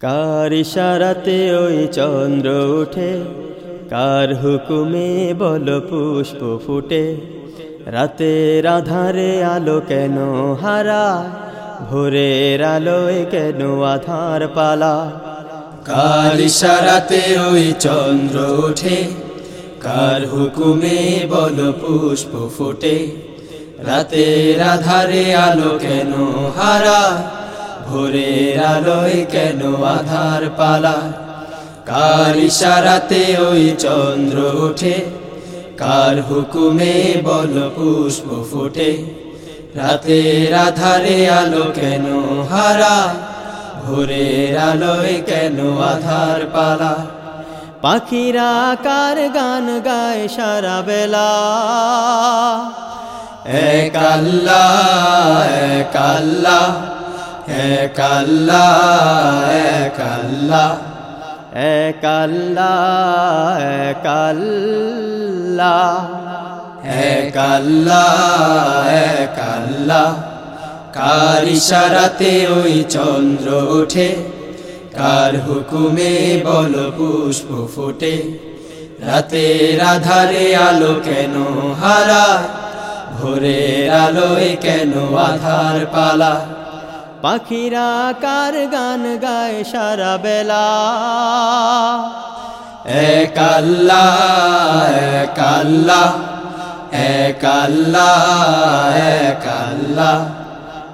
কার ইশারাতে ওই চন্দ্র উঠে? কার হুকুমে বল পুষ্প ফুটে? রাতের আধারে আলো কেন হারায় ভোরের আলোয় কেন আধার পালা? কার ইশারাতে ওই চন্দ্র ওঠে কার হুকুমে বল পুষ্প ফোটে? রাতের আধারে আলো কেন হারা? ভোরের আলোয় কেন আধার পালা? কার ইশারাতে ওই চন্দ্র ওঠে? কার হুকুমে বল পুষ্প ফোটে? রাতের আধারে আলো কেন হারা? ভোরের আলোয় কেন আধার পালা? পাখিরা কার গান গায় সারা বেলা? এক আল্লাহ এক আল্লাহ। এক আল্লাহ ওই চন্দ্র ওঠে, কার হুকুমে বল পুষ্প ফোটে, রাতের আধারে আলো কেন হারা ভোরের আলোয় কেন আধার পালা পাখিরা কার গান গায় সারা বেলা? এক আল্লাহ এক আল্লাহ এক আল্লাহ এক আল্লাহ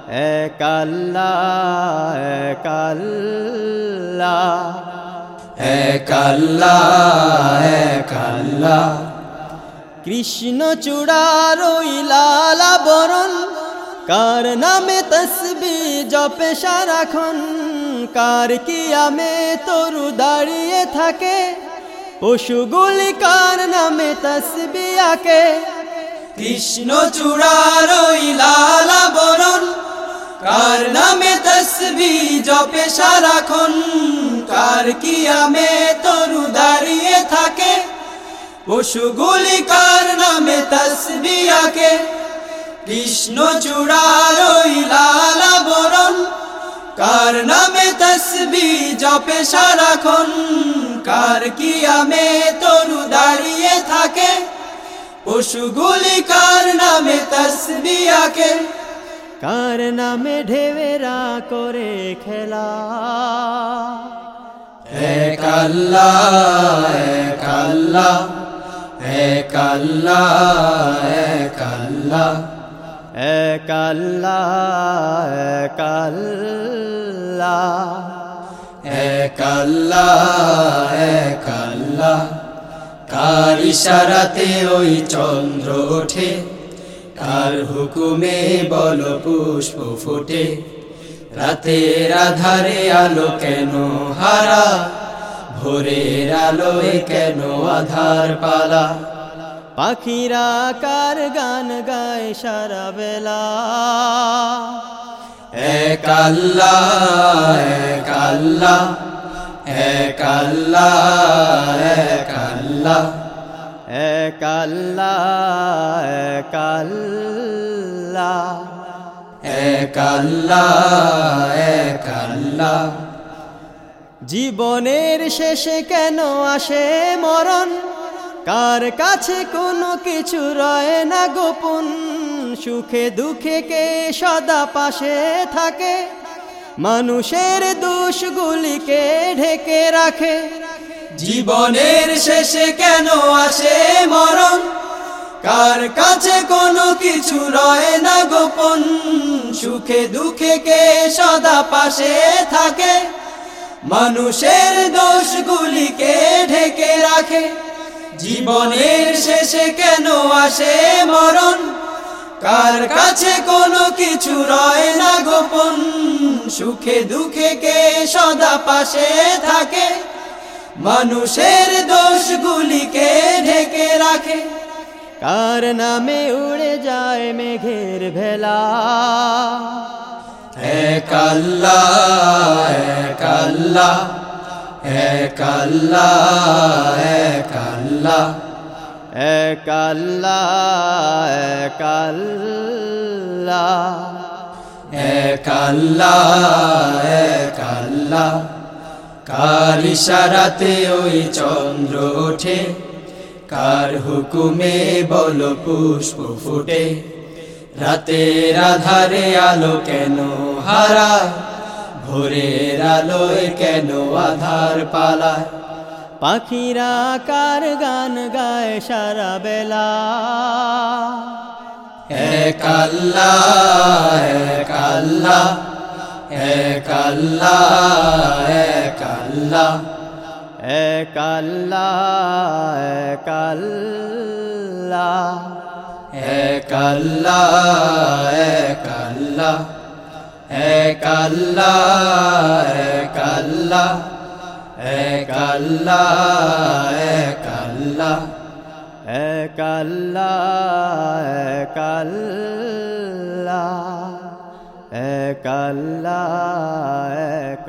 এক আল্লাহ এক আল্লাহ এক আল্লাহ এক আল্লাহ। কৃষ্ণ চূড়ার লালা বরণ কার নামে তসবি জপে সারাক্ষণ কার কিয়ামে তরু দাঁড়িয়ে থাকে? পশুগুলি কার নামে তসবি আকে? কৃষ্ণ চূড়ার লালা বরণ কার নামে তসবি জপে সারাক্ষণ কার কিয়ামে তরু দাঁড়িয়ে থাকে? পশুগুলি কার নামে তসবি আকে? কৃষ্ণ চূড়ার বরণ। কার নামে তসবি জপে সারাক্ষণ? কার কিয়ামে তরু দাঁড়িয়ে থাকে? পশুগুলি কার নামে তসবি আকে? কার নামে ঢেবেরা করে খেলা? এক আল্লাহ এক আল্লাহ এক আল্লাহ এক আল্লাহ এক আল্লাহ ওই চন্দ্র ওঠে? কার হুকুমে বল পুষ্প ফোটে? রাতের আধারে আলো কেন হারা? ভোরের আলোয় কেন আধার পালা? পাখিরা কার গান গায় সারা বেলা? এক আল্লাহ এক আল্লাহ এক আল্লাহ এক আল্লাহ এক আল্লাহ এক আল্লাহ এক আল্লাহ জীবনের শেষে কেন আসে মরণ? কার কাছে কোনো কিছু রয় না গোপন? সুখে দুঃখে কে সদা পাশে থাকে? মানুষের দোষগুলিকে ঢেকে রাখে। জীবনের শেষে কেন আসে মরণ? কার কাছে কোনো কিছু রয় না গোপন? সুখে দুঃখে কে সদা পাশে থাকে? মানুষের দোষগুলিকে ঢেকে রাখে। জীবনের শেষে কেন আসে মরণ? কার কাছে কোনো কিছু রয় না গোপন? সুখে দুঃখে কে সদা পাশে থাকে? মানুষের দোষগুলিকে ঢেকে রাখে। কার নামে উড়ে যায় মেঘের ভেলা? এক আল্লাহ এক আল্লাহ। কার ইশারাতে ওই চন্দ্র ওঠে, কার হুকুমে বল পুষ্প ফুটে, রাতের আধারে আলো কেন হারা ভোরের আলোয় কেন আধার পালায়? পাখিরা কার গান গায় সারা বেলা? এক আল্লাহ এক আল্লাহ এক আল্লাহ এক আল্লাহ এক আল্লাহ এক আল্লাহ এক আল্লাহ এক আল্লাহ। এক আল্লাহ এক আল্লাহ এক আল্লাহ এক আল্লাহ এক আল্লাহ এক আল্লাহ এক আল্লাহ এক